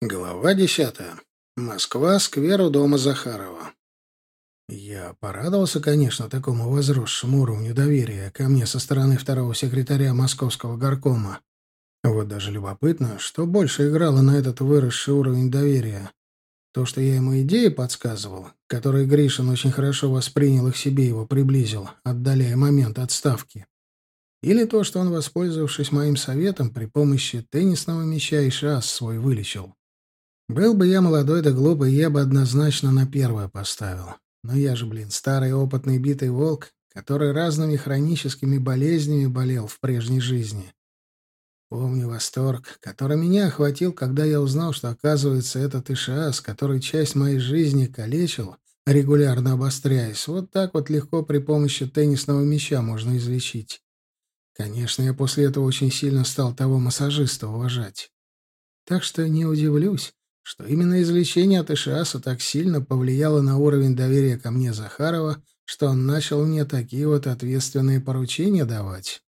Глава десятая. Москва, сквер у дома Захарова. Я порадовался, конечно, такому возросшему уровню доверия ко мне со стороны второго секретаря московского горкома. Вот даже любопытно, что больше играло на этот выросший уровень доверия. То, что я ему идеи подсказывал, которые Гришин очень хорошо воспринял и к себе, его приблизил, отдаляя момент отставки. Или то, что он, воспользовавшись моим советом, при помощи теннисного мяча и шас свой вылечил. Был бы я молодой да глупый, я бы однозначно на первое поставил. Но я же, блин, старый опытный битый волк, который разными хроническими болезнями болел в прежней жизни. Помню восторг, который меня охватил, когда я узнал, что, оказывается, этот Ишиас, который часть моей жизни калечил, регулярно обостряясь, вот так вот легко при помощи теннисного мяча можно излечить. Конечно, я после этого очень сильно стал того массажиста уважать. Так что не удивлюсь, что именно излечение от Ишиаса так сильно повлияло на уровень доверия ко мне Захарова, что он начал мне такие вот ответственные поручения давать.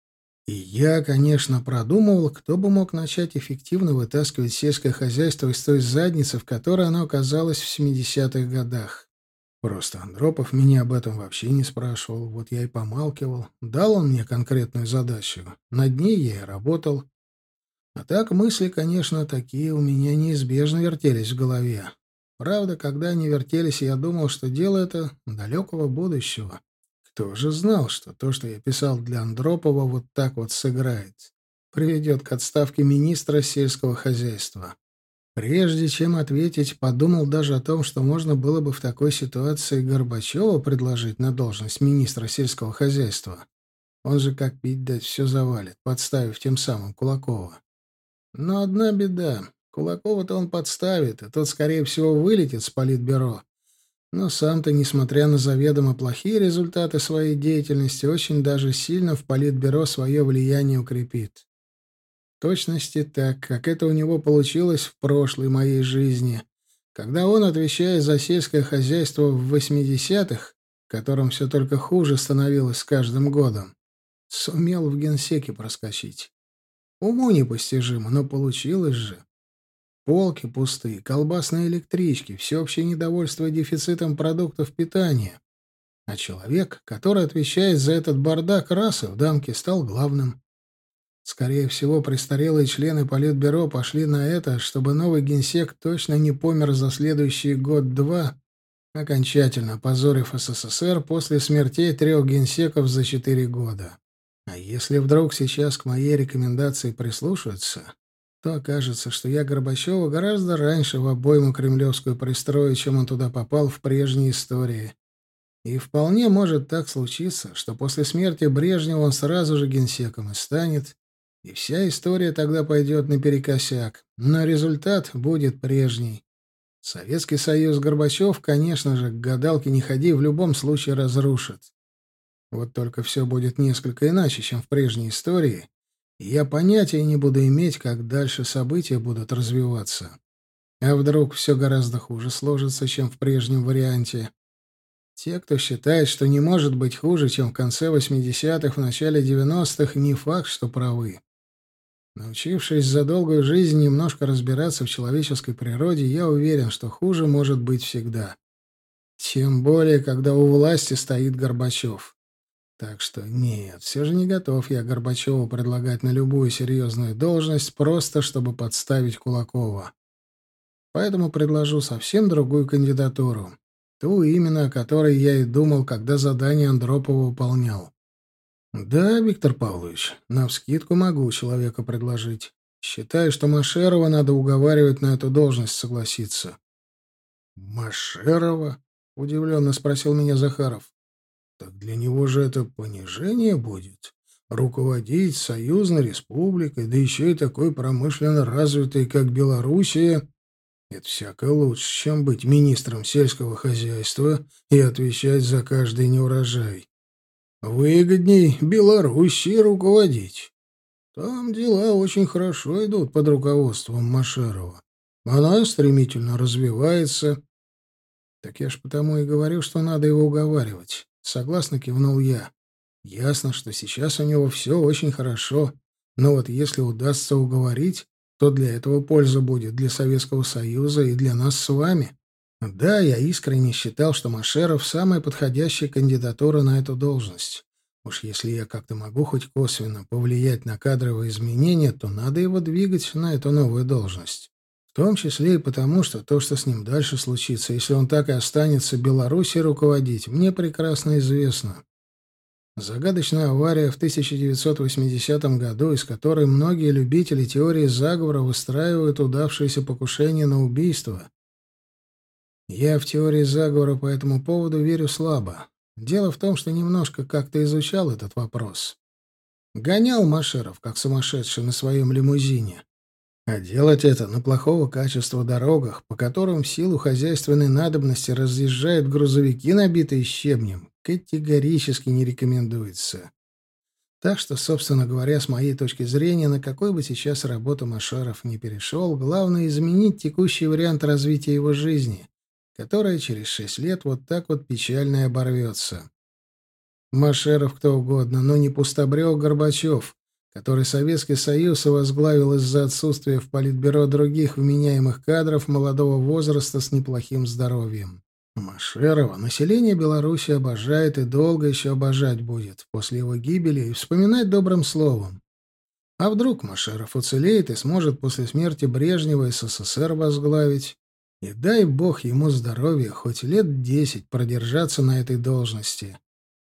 И я, конечно, продумывал, кто бы мог начать эффективно вытаскивать сельское хозяйство из той задницы, в которой оно оказалось в 70-х годах. Просто Андропов меня об этом вообще не спрашивал, вот я и помалкивал. Дал он мне конкретную задачу, над ней я и работал. А так мысли, конечно, такие у меня неизбежно вертелись в голове. Правда, когда они вертелись, я думал, что дело это далекого будущего. Кто же знал, что то, что я писал для Андропова, вот так вот сыграет? Приведет к отставке министра сельского хозяйства. Прежде чем ответить, подумал даже о том, что можно было бы в такой ситуации Горбачева предложить на должность министра сельского хозяйства. Он же, как пить дать, все завалит, подставив тем самым Кулакова. Но одна беда. Кулакова-то он подставит, и тот, скорее всего, вылетит с политбюро. Но сам-то, несмотря на заведомо плохие результаты своей деятельности, очень даже сильно в политбюро свое влияние укрепит. В точности так, как это у него получилось в прошлой моей жизни, когда он, отвечая за сельское хозяйство в 80-х, которым все только хуже становилось с каждым годом, сумел в генсеке проскочить. Уму непостижимо, но получилось же. Полки пустые, колбасные электрички, всеобщее недовольство дефицитом продуктов питания. А человек, который отвечает за этот бардак расы в дамке, стал главным. Скорее всего, престарелые члены Политбюро пошли на это, чтобы новый генсек точно не помер за следующий год-два, окончательно позорив СССР после смертей трех генсеков за четыре года. А если вдруг сейчас к моей рекомендации прислушаются, то окажется, что я Горбачева гораздо раньше в обойму кремлевскую пристрою, чем он туда попал в прежней истории. И вполне может так случиться, что после смерти Брежнева он сразу же генсеком и станет, и вся история тогда пойдет наперекосяк, но результат будет прежний. Советский Союз Горбачев, конечно же, к гадалке не ходи, в любом случае разрушит. Вот только все будет несколько иначе, чем в прежней истории, и я понятия не буду иметь, как дальше события будут развиваться. А вдруг все гораздо хуже сложится, чем в прежнем варианте? Те, кто считает, что не может быть хуже, чем в конце 80-х, в начале 90-х, не факт, что правы. Научившись за долгую жизнь немножко разбираться в человеческой природе, я уверен, что хуже может быть всегда. Тем более, когда у власти стоит Горбачев. Так что нет, все же не готов я Горбачеву предлагать на любую серьезную должность, просто чтобы подставить Кулакова. Поэтому предложу совсем другую кандидатуру. Ту именно, о которой я и думал, когда задание Андропова выполнял. Да, Виктор Павлович, навскидку могу человека предложить. Считаю, что Машерова надо уговаривать на эту должность согласиться. Машерова? Удивленно спросил меня Захаров. Для него же это понижение будет. Руководить союзной республикой, да еще и такой промышленно развитой, как Белоруссия, это всякое лучше, чем быть министром сельского хозяйства и отвечать за каждый неурожай. Выгодней Белоруссии руководить. Там дела очень хорошо идут под руководством Машерова. Она стремительно развивается. Так я ж потому и говорю, что надо его уговаривать. — согласно кивнул я. «Ясно, что сейчас у него все очень хорошо, но вот если удастся уговорить, то для этого польза будет для Советского Союза и для нас с вами». Да, я искренне считал, что Машеров — самая подходящая кандидатура на эту должность. Уж если я как-то могу хоть косвенно повлиять на кадровые изменения, то надо его двигать на эту новую должность том числе и потому, что то, что с ним дальше случится, если он так и останется Белоруссией руководить, мне прекрасно известно. Загадочная авария в 1980 году, из которой многие любители теории заговора выстраивают удавшееся покушение на убийство. Я в теории заговора по этому поводу верю слабо. Дело в том, что немножко как-то изучал этот вопрос. Гонял Машеров, как сумасшедший, на своем лимузине. А делать это на плохого качества дорогах, по которым в силу хозяйственной надобности разъезжают грузовики, набитые щебнем, категорически не рекомендуется. Так что, собственно говоря, с моей точки зрения, на какой бы сейчас работу Машаров не перешел, главное изменить текущий вариант развития его жизни, которая через шесть лет вот так вот печально оборвется. Машеров кто угодно, но не пустобрел Горбачев, который Советский Союз возглавил из-за отсутствия в Политбюро других вменяемых кадров молодого возраста с неплохим здоровьем. Машерова население Беларуси обожает и долго еще обожать будет после его гибели и вспоминать добрым словом. А вдруг Машеров уцелеет и сможет после смерти Брежнева СССР возглавить? И дай бог ему здоровья хоть лет десять продержаться на этой должности.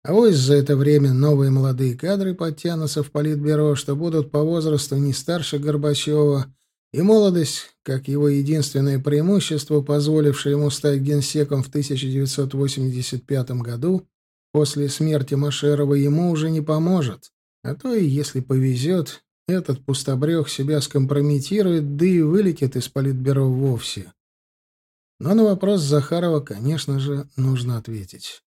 А вот за это время новые молодые кадры подтянутся в политбюро, что будут по возрасту не старше Горбачева, и молодость, как его единственное преимущество, позволившее ему стать генсеком в 1985 году, после смерти Машерова ему уже не поможет. А то и если повезет, этот пустобрех себя скомпрометирует, да и вылетит из политбюро вовсе. Но на вопрос Захарова, конечно же, нужно ответить.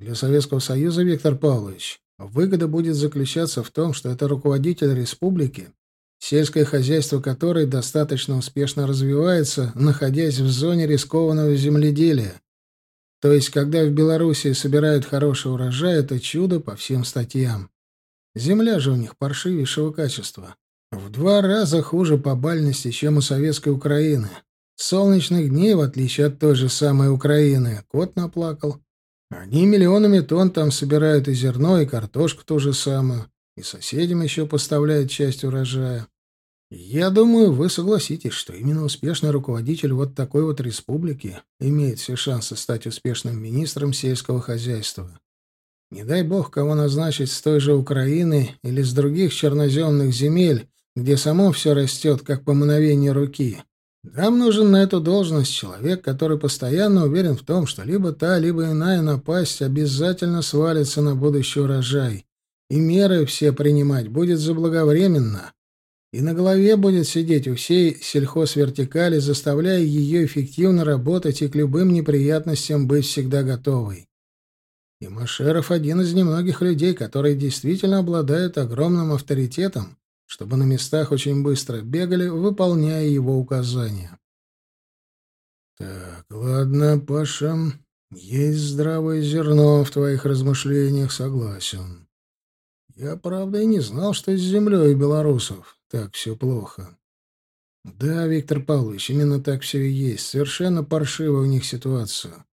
Для Советского Союза, Виктор Павлович, выгода будет заключаться в том, что это руководитель республики, сельское хозяйство которой достаточно успешно развивается, находясь в зоне рискованного земледелия. То есть, когда в Белоруссии собирают хороший урожай, это чудо по всем статьям. Земля же у них паршивейшего качества. В два раза хуже по бальности, чем у советской Украины. Солнечных дней, в отличие от той же самой Украины, кот наплакал. Они миллионами тонн там собирают и зерно, и картошку то же самое, и соседям еще поставляют часть урожая. Я думаю, вы согласитесь, что именно успешный руководитель вот такой вот республики имеет все шансы стать успешным министром сельского хозяйства. Не дай бог кого назначить с той же Украины или с других черноземных земель, где само все растет, как по мановению руки. Нам нужен на эту должность человек, который постоянно уверен в том, что либо та, либо иная напасть обязательно свалится на будущий урожай, и меры все принимать будет заблаговременно, и на голове будет сидеть у всей сельхозвертикали, заставляя ее эффективно работать и к любым неприятностям быть всегда готовой. И Машеров один из немногих людей, которые действительно обладают огромным авторитетом, чтобы на местах очень быстро бегали, выполняя его указания. «Так, ладно, Паша, есть здравое зерно в твоих размышлениях, согласен. Я, правда, и не знал, что с землей белорусов так все плохо. Да, Виктор Павлович, именно так все и есть. Совершенно паршивая у них ситуация.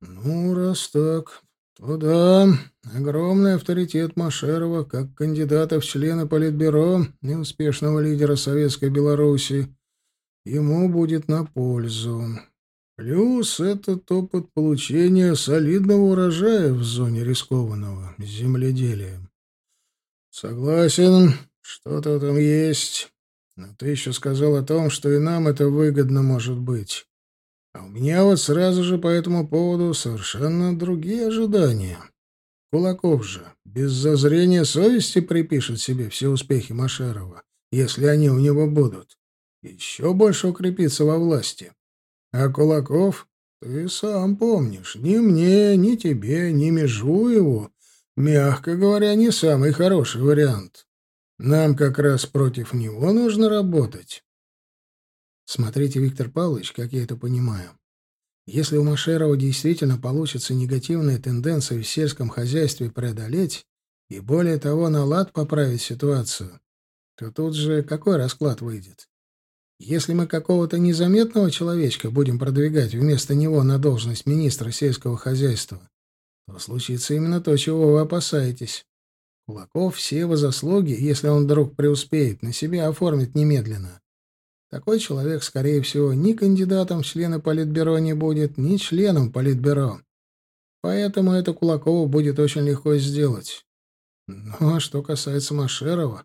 Ну, раз так, то да, огромный авторитет Машерова как кандидата в члены Политбюро неуспешного лидера Советской Беларуси ему будет на пользу. Плюс этот опыт получения солидного урожая в зоне рискованного земледелия. Согласен, что-то там есть. Но ты еще сказал о том, что и нам это выгодно может быть. А у меня вот сразу же по этому поводу совершенно другие ожидания. Кулаков же без зазрения совести припишет себе все успехи Машерова, если они у него будут. Еще больше укрепится во власти. А Кулаков, ты сам помнишь, ни мне, ни тебе, ни Межуеву, мягко говоря, не самый хороший вариант. Нам как раз против него нужно работать. Смотрите, Виктор Павлович, как я это понимаю. Если у Машерова действительно получится негативные тенденции в сельском хозяйстве преодолеть и, более того, на лад поправить ситуацию, то тут же какой расклад выйдет? Если мы какого-то незаметного человечка будем продвигать вместо него на должность министра сельского хозяйства, то случится именно то, чего вы опасаетесь. Кулаков все его заслуги, если он вдруг преуспеет, на себя оформит немедленно. Такой человек, скорее всего, ни кандидатом в члены Политбюро не будет, ни членом Политбюро. Поэтому это Кулакову будет очень легко сделать. Ну, а что касается Машерова,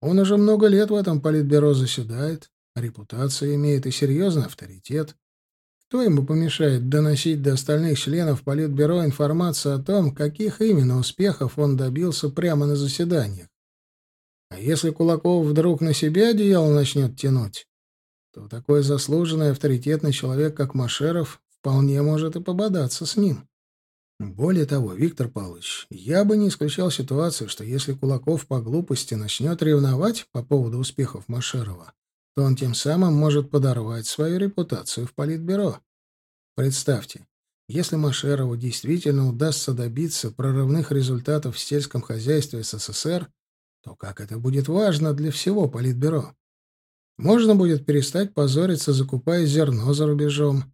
он уже много лет в этом Политбюро заседает, репутация имеет и серьезный авторитет. Кто ему помешает доносить до остальных членов Политбюро информацию о том, каких именно успехов он добился прямо на заседаниях? А если Кулаков вдруг на себя одеяло начнет тянуть, то такой заслуженный авторитетный человек, как Машеров, вполне может и пободаться с ним. Более того, Виктор Павлович, я бы не исключал ситуацию, что если Кулаков по глупости начнет ревновать по поводу успехов Машерова, то он тем самым может подорвать свою репутацию в Политбюро. Представьте, если Машерову действительно удастся добиться прорывных результатов в сельском хозяйстве СССР, то как это будет важно для всего Политбюро? Можно будет перестать позориться, закупая зерно за рубежом,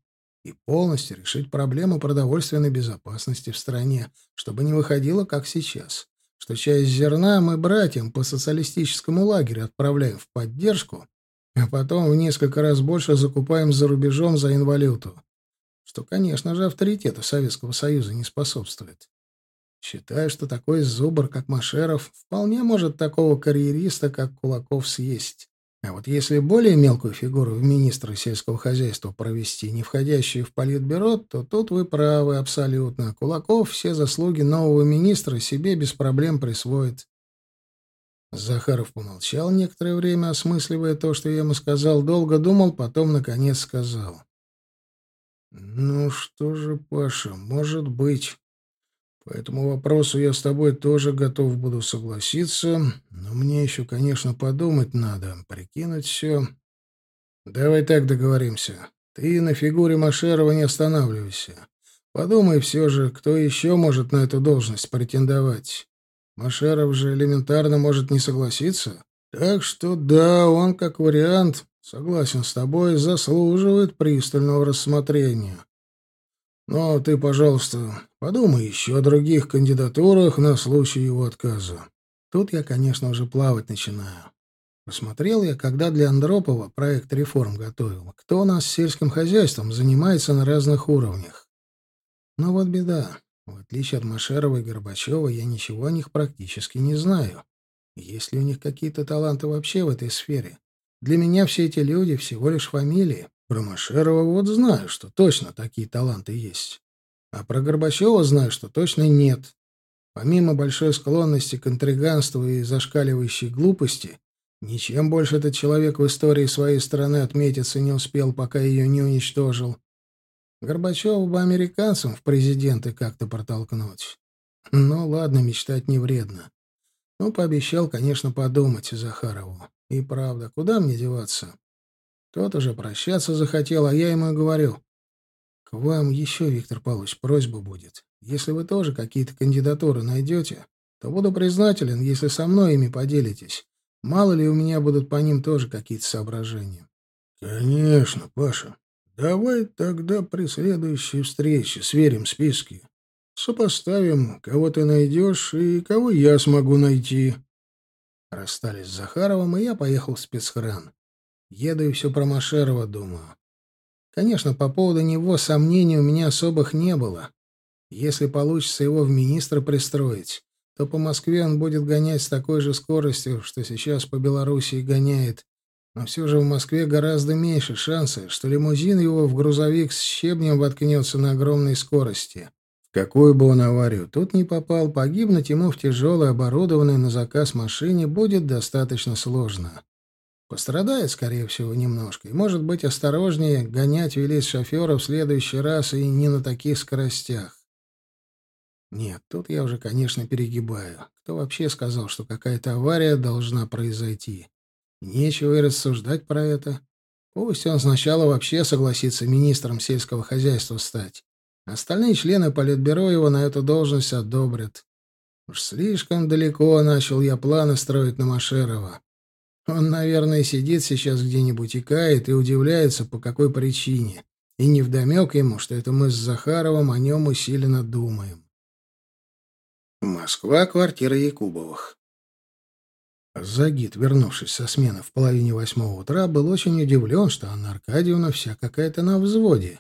и полностью решить проблему продовольственной безопасности в стране, чтобы не выходило, как сейчас, что часть зерна мы братьям по социалистическому лагерю отправляем в поддержку, а потом в несколько раз больше закупаем за рубежом за инвалюту, что, конечно же, авторитету Советского Союза не способствует. Считаю, что такой зубр, как Машеров, вполне может такого карьериста, как Кулаков, съесть. А вот если более мелкую фигуру в министры сельского хозяйства провести, не входящую в политбюро, то тут вы правы абсолютно. Кулаков все заслуги нового министра себе без проблем присвоит. Захаров помолчал некоторое время, осмысливая то, что я ему сказал, долго думал, потом, наконец, сказал. «Ну что же, Паша, может быть. По этому вопросу я с тобой тоже готов буду согласиться, мне еще, конечно, подумать надо, прикинуть все. Давай так договоримся. Ты на фигуре Машерова не останавливайся. Подумай все же, кто еще может на эту должность претендовать. Машеров же элементарно может не согласиться. Так что да, он, как вариант, согласен с тобой, заслуживает пристального рассмотрения. Но ты, пожалуйста, подумай еще о других кандидатурах на случай его отказа. Тут я, конечно, уже плавать начинаю. Посмотрел я, когда для Андропова проект реформ готовил, кто у нас сельским хозяйством занимается на разных уровнях. Но вот беда. В отличие от Машерова и Горбачева, я ничего о них практически не знаю. Есть ли у них какие-то таланты вообще в этой сфере? Для меня все эти люди всего лишь фамилии. Про Машерова вот знаю, что точно такие таланты есть. А про Горбачева знаю, что точно нет. Помимо большой склонности к интриганству и зашкаливающей глупости, ничем больше этот человек в истории своей страны отметиться не успел, пока ее не уничтожил. Горбачева бы американцам в президенты как-то протолкнуть. Но ладно, мечтать не вредно. Ну, пообещал, конечно, подумать Захарову. И правда, куда мне деваться? Тот уже прощаться захотел, а я ему и говорю. К вам еще, Виктор Павлович, просьба будет. Если вы тоже какие-то кандидатуры найдете, то буду признателен, если со мной ими поделитесь. Мало ли у меня будут по ним тоже какие-то соображения. Конечно, Паша. Давай тогда при следующей встрече сверим списки. Сопоставим, кого ты найдешь и кого я смогу найти. Расстались с Захаровым, и я поехал в спецхран. Еду и все про Машерова думаю. Конечно, по поводу него сомнений у меня особых не было. Если получится его в министра пристроить, то по Москве он будет гонять с такой же скоростью, что сейчас по Белоруссии гоняет. Но все же в Москве гораздо меньше шансы, что лимузин его в грузовик с щебнем воткнется на огромной скорости. В какую бы он аварию тут не попал, погибнуть ему в тяжелой, оборудованной на заказ машине будет достаточно сложно. Пострадает, скорее всего, немножко. И, может быть, осторожнее гонять велеть шофера в следующий раз и не на таких скоростях. Нет, тут я уже, конечно, перегибаю. Кто вообще сказал, что какая-то авария должна произойти? Нечего и рассуждать про это. Пусть он сначала вообще согласится министром сельского хозяйства стать. Остальные члены Политбюро его на эту должность одобрят. Уж слишком далеко начал я планы строить на Машерова. Он, наверное, сидит сейчас где-нибудь и кает, и удивляется, по какой причине. И невдомек ему, что это мы с Захаровым о нем усиленно думаем. Москва, квартира Якубовых. Загид, вернувшись со смены в половине восьмого утра, был очень удивлен, что Анна Аркадьевна вся какая-то на взводе.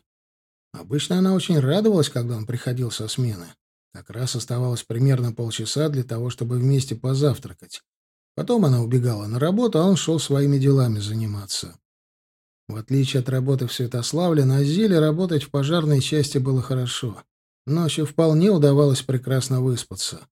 Обычно она очень радовалась, когда он приходил со смены. Как раз оставалось примерно полчаса для того, чтобы вместе позавтракать. Потом она убегала на работу, а он шел своими делами заниматься. В отличие от работы в Святославле, на Зиле работать в пожарной части было хорошо. Ночью вполне удавалось прекрасно выспаться.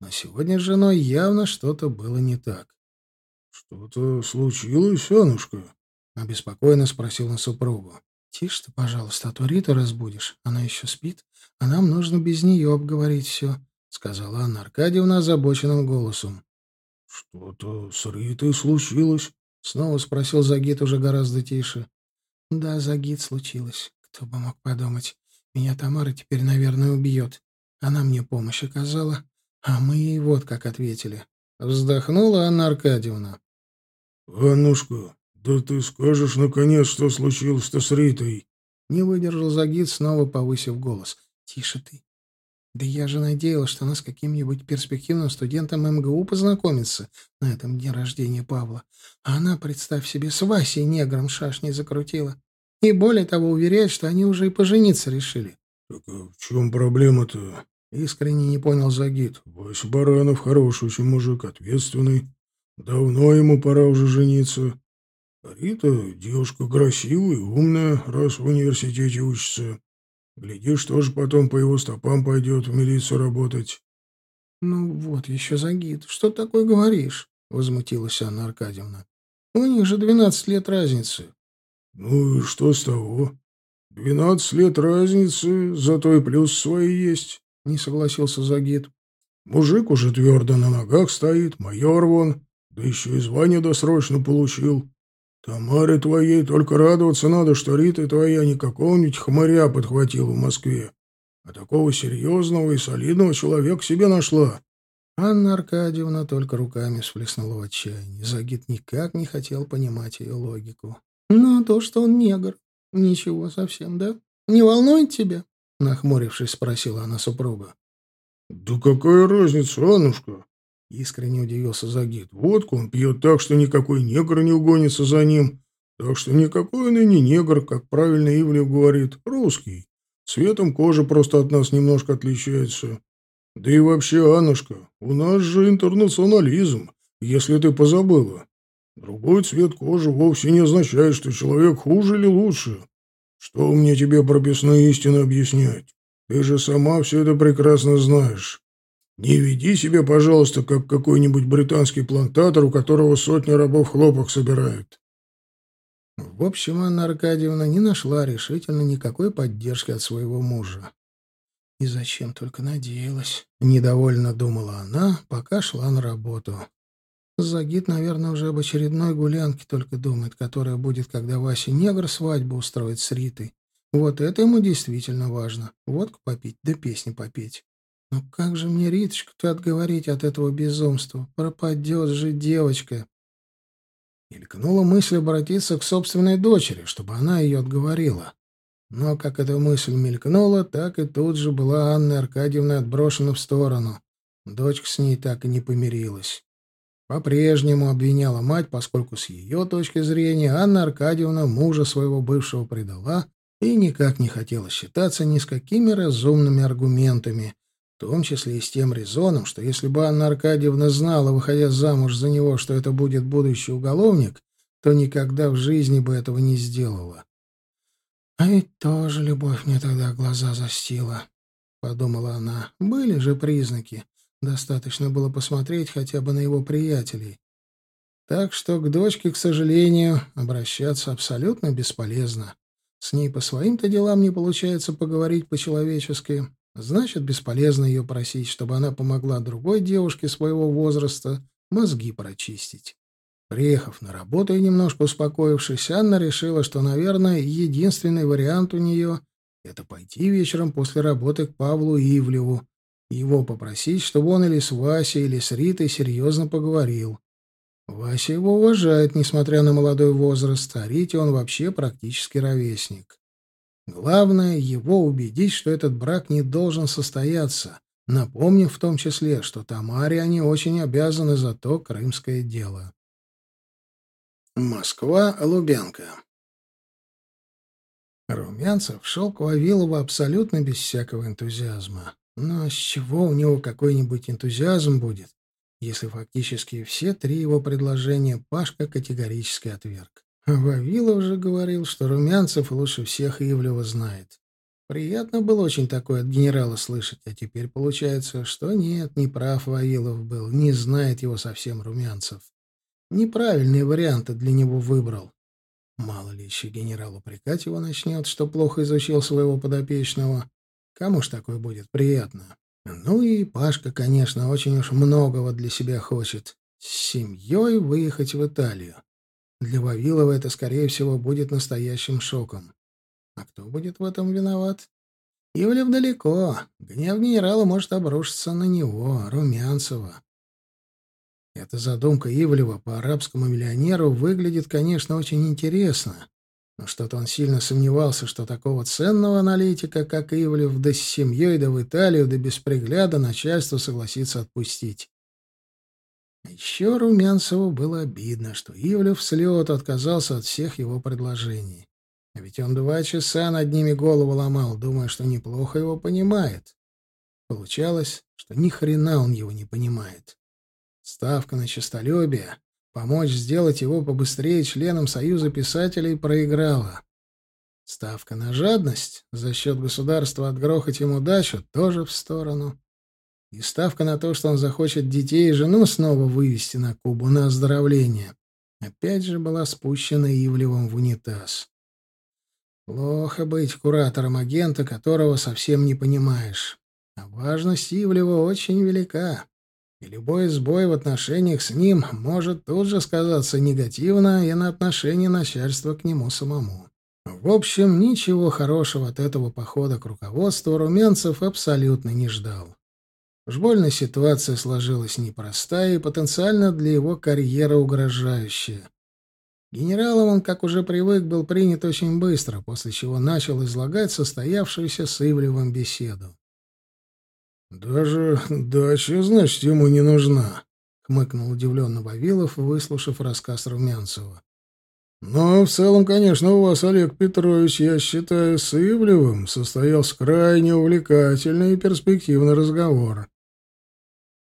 Но сегодня с женой явно что-то было не так. — Что-то случилось, Анушка? — обеспокоенно спросил он супругу. — Тише ты, пожалуйста, а то Риту разбудишь. Она еще спит, а нам нужно без нее обговорить все, — сказала Анна Аркадьевна озабоченным голосом. — Что-то с Ритой случилось? — снова спросил Загид уже гораздо тише. — Да, Загид, случилось. Кто бы мог подумать. Меня Тамара теперь, наверное, убьет. Она мне помощь оказала, а мы ей вот как ответили. Вздохнула Анна Аркадьевна. «Аннушка, да ты скажешь, наконец, что случилось-то с Ритой?» Не выдержал Загид, снова повысив голос. «Тише ты. Да я же надеялась, что она с каким-нибудь перспективным студентом МГУ познакомится на этом дне рождения Павла. А она, представь себе, с Васей негром шашни закрутила. И более того, уверяет, что они уже и пожениться решили. «Так а в чем проблема-то?» Искренне не понял Загид. «Вася Баранов хороший очень мужик, ответственный. Давно ему пора уже жениться. А Рита девушка красивая, умная, раз в университете учится. Глядишь, тоже потом по его стопам пойдет в милицию работать». «Ну вот еще, Загид, что такое говоришь?» — возмутилась Анна Аркадьевна. «У них же двенадцать лет разницы. Ну и что с того? Двенадцать лет разницы, зато и плюс свои есть, — не согласился Загид. Мужик уже твердо на ногах стоит, майор вон, да еще и звание досрочно получил. Тамаре твоей только радоваться надо, что Рита твоя не какого-нибудь хмыря подхватила в Москве, а такого серьезного и солидного человека себе нашла. Анна Аркадьевна только руками всплеснула в отчаянии. Загид никак не хотел понимать ее логику. Но то, что он негр. Ничего совсем, да? Не волнует тебя?» — нахмурившись, спросила она супруга. «Да какая разница, Аннушка?» — искренне удивился Загид. «Водку он пьет так, что никакой негр не угонится за ним. Так что никакой он и не негр, как правильно Ивлев говорит, русский. Цветом кожи просто от нас немножко отличается. Да и вообще, Аннушка, у нас же интернационализм, если ты позабыла. Другой цвет кожи вовсе не означает, что человек хуже или лучше. Что мне тебе про бесные истины объяснять? Ты же сама все это прекрасно знаешь. Не веди себя, пожалуйста, как какой-нибудь британский плантатор, у которого сотни рабов хлопок собирают. В общем, Анна Аркадьевна не нашла решительно никакой поддержки от своего мужа. И зачем только надеялась, недовольно думала она, пока шла на работу. Загид, наверное, уже об очередной гулянке только думает, которая будет, когда Вася негр свадьбу устроит с Ритой. Вот это ему действительно важно. Водку попить, да песни попеть. Но как же мне Риточку-то отговорить от этого безумства? Пропадет же девочка. Мелькнула мысль обратиться к собственной дочери, чтобы она ее отговорила. Но как эта мысль мелькнула, так и тут же была Анна Аркадьевна отброшена в сторону. Дочка с ней так и не помирилась. По-прежнему обвиняла мать, поскольку с ее точки зрения Анна Аркадьевна мужа своего бывшего предала и никак не хотела считаться ни с какими разумными аргументами, в том числе и с тем резоном, что если бы Анна Аркадьевна знала, выходя замуж за него, что это будет будущий уголовник, то никогда в жизни бы этого не сделала. «А ведь тоже любовь мне тогда глаза застила», — подумала она. «Были же признаки. Достаточно было посмотреть хотя бы на его приятелей. Так что к дочке, к сожалению, обращаться абсолютно бесполезно. С ней по своим-то делам не получается поговорить по-человечески. Значит, бесполезно ее просить, чтобы она помогла другой девушке своего возраста мозги прочистить. Приехав на работу и немножко успокоившись, Анна решила, что, наверное, единственный вариант у нее — это пойти вечером после работы к Павлу Ивлеву, его попросить, чтобы он или с Васей, или с Ритой серьезно поговорил. Вася его уважает, несмотря на молодой возраст, а Рите он вообще практически ровесник. Главное — его убедить, что этот брак не должен состояться, напомнив в том числе, что Тамаре они очень обязаны за то крымское дело. Москва, Лубянка. Румянцев шел к Вавилову абсолютно без всякого энтузиазма. Но с чего у него какой-нибудь энтузиазм будет, если фактически все три его предложения Пашка категорически отверг? Вавилов же говорил, что Румянцев лучше всех Ивлева знает. Приятно было очень такое от генерала слышать, а теперь получается, что нет, не прав Вавилов был, не знает его совсем Румянцев. Неправильные варианты для него выбрал. Мало ли еще генерал упрекать его начнет, что плохо изучил своего подопечного. Кому ж такое будет приятно? Ну и Пашка, конечно, очень уж многого для себя хочет. С семьей выехать в Италию. Для Вавилова это, скорее всего, будет настоящим шоком. А кто будет в этом виноват? Ивлев далеко. Гнев генерала может обрушиться на него, Румянцева. Эта задумка Ивлева по арабскому миллионеру выглядит, конечно, очень интересно. Но что-то он сильно сомневался, что такого ценного аналитика, как Ивлев, да с семьей, да в Италию, да без пригляда начальство согласится отпустить. Еще Румянцеву было обидно, что Ивлев с лету отказался от всех его предложений. А ведь он два часа над ними голову ломал, думая, что неплохо его понимает. Получалось, что ни хрена он его не понимает. Ставка на честолюбие Помочь сделать его побыстрее членом Союза писателей проиграла. Ставка на жадность за счет государства отгрохать ему дачу тоже в сторону. И ставка на то, что он захочет детей и жену снова вывести на Кубу на оздоровление, опять же была спущена Ивлевым в унитаз. Плохо быть куратором агента, которого совсем не понимаешь. А важность Ивлева очень велика и любой сбой в отношениях с ним может тут же сказаться негативно и на отношении начальства к нему самому. В общем, ничего хорошего от этого похода к руководству Румянцев абсолютно не ждал. Уж больно ситуация сложилась непростая и потенциально для его карьеры угрожающая. Генералом он, как уже привык, был принят очень быстро, после чего начал излагать состоявшуюся с Ивлевым беседу. «Даже дача, значит, ему не нужна», — хмыкнул удивленно Вавилов, выслушав рассказ Румянцева. «Но в целом, конечно, у вас, Олег Петрович, я считаю, с Ивлевым состоялся крайне увлекательный и перспективный разговор».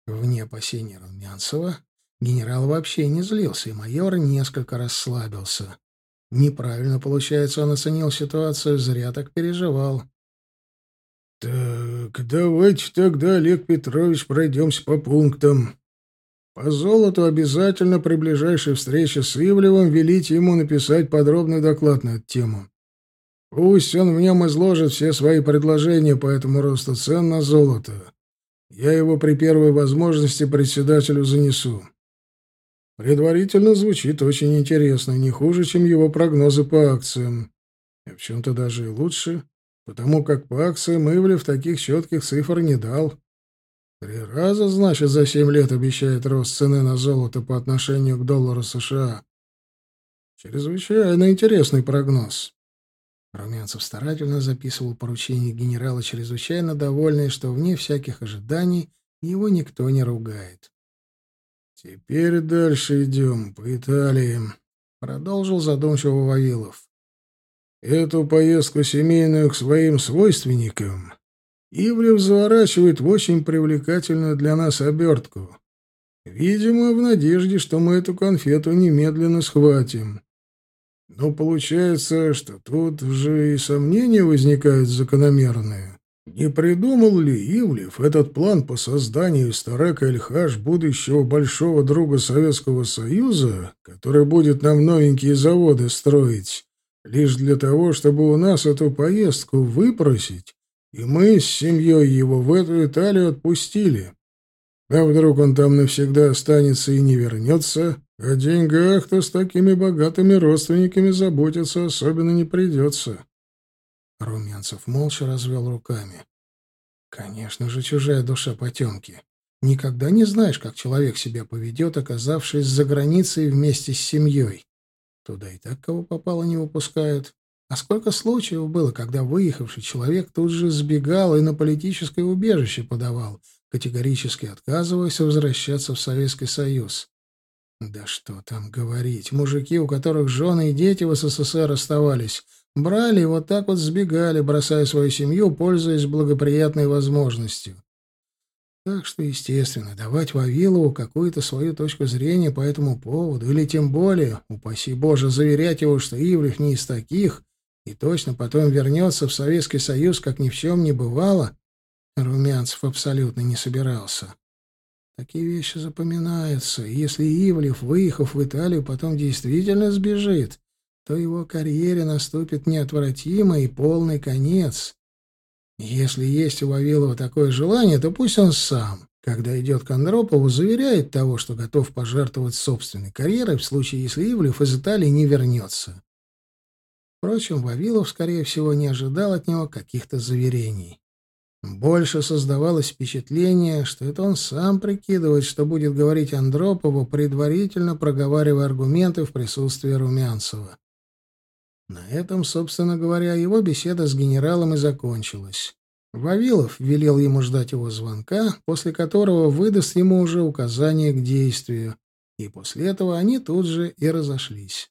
Вне опасения Румянцева генерал вообще не злился, и майор несколько расслабился. Неправильно, получается, он оценил ситуацию, зря так переживал. Так, давайте тогда, Олег Петрович, пройдемся по пунктам. По золоту обязательно при ближайшей встрече с Ивлевым велите ему написать подробный доклад на эту тему. Пусть он в нем изложит все свои предложения по этому росту цен на золото. Я его при первой возможности председателю занесу. Предварительно звучит очень интересно, не хуже, чем его прогнозы по акциям. А в чем-то даже и лучше потому как по акциям Ивлев таких четких цифр не дал. Три раза, значит, за семь лет обещает рост цены на золото по отношению к доллару США. Чрезвычайно интересный прогноз. Румянцев старательно записывал поручение генерала, чрезвычайно довольный, что вне всяких ожиданий его никто не ругает. «Теперь дальше идем, по Италии», — продолжил задумчиво Вавилов. Эту поездку семейную к своим свойственникам Ивлев заворачивает в очень привлекательную для нас обертку. Видимо, в надежде, что мы эту конфету немедленно схватим. Но получается, что тут же и сомнения возникают закономерные. Не придумал ли Ивлев этот план по созданию из Тарека Эльхаш будущего большого друга Советского Союза, который будет нам новенькие заводы строить, лишь для того, чтобы у нас эту поездку выпросить, и мы с семьей его в эту Италию отпустили. А вдруг он там навсегда останется и не вернется? А О деньгах-то с такими богатыми родственниками заботиться особенно не придется. Румянцев молча развел руками. Конечно же, чужая душа потемки. Никогда не знаешь, как человек себя поведет, оказавшись за границей вместе с семьей. Туда и так кого попало не выпускают. А сколько случаев было, когда выехавший человек тут же сбегал и на политическое убежище подавал, категорически отказываясь возвращаться в Советский Союз. Да что там говорить, мужики, у которых жены и дети в СССР оставались, брали и вот так вот сбегали, бросая свою семью, пользуясь благоприятной возможностью. Так что, естественно, давать Вавилову какую-то свою точку зрения по этому поводу, или тем более, упаси Боже, заверять его, что Ивлев не из таких, и точно потом вернется в Советский Союз, как ни в чем не бывало, Румянцев абсолютно не собирался. Такие вещи запоминаются, и если Ивлев, выехав в Италию, потом действительно сбежит, то его карьере наступит неотвратимый и полный конец. Если есть у Вавилова такое желание, то пусть он сам, когда идет к Андропову, заверяет того, что готов пожертвовать собственной карьерой в случае, если Ивлев из Италии не вернется. Впрочем, Вавилов, скорее всего, не ожидал от него каких-то заверений. Больше создавалось впечатление, что это он сам прикидывает, что будет говорить Андропову, предварительно проговаривая аргументы в присутствии Румянцева. На этом, собственно говоря, его беседа с генералом и закончилась. Вавилов велел ему ждать его звонка, после которого выдаст ему уже указание к действию, и после этого они тут же и разошлись.